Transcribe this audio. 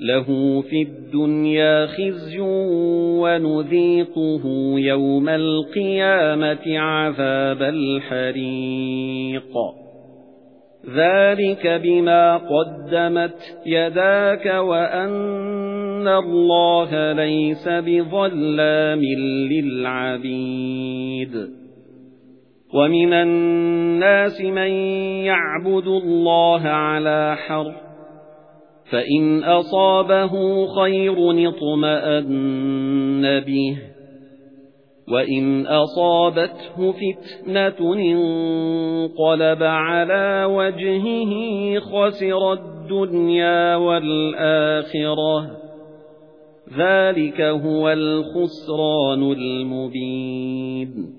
لَهُ فِي الدُّنْيَا خِزْيٌ وَنُذِيقُهُ يَوْمَ الْقِيَامَةِ عَذَابَ الْحَرِيقِ. ذَلِكَ بِمَا قَدَّمَتْ يَدَاكَ وَأَنَّ اللَّهَ لَيْسَ بِظَلَّامٍ لِلْعَبِيدِ. وَمِنَ النَّاسِ مَن يَعْبُدُ اللَّهَ عَلَى حَرْفٍ فَإِنْ أَصَابَهُ خَيْرٌ اطْمَأَنَّ بِهِ وَإِنْ أَصَابَتْهُ فِتْنَةٌ انقَلَبَ عَلَى وَجْهِهِ خَسِرَ الدُّنْيَا وَالْآخِرَةَ ذَلِكَ هُوَ الْخُسْرَانُ الْمُبِينُ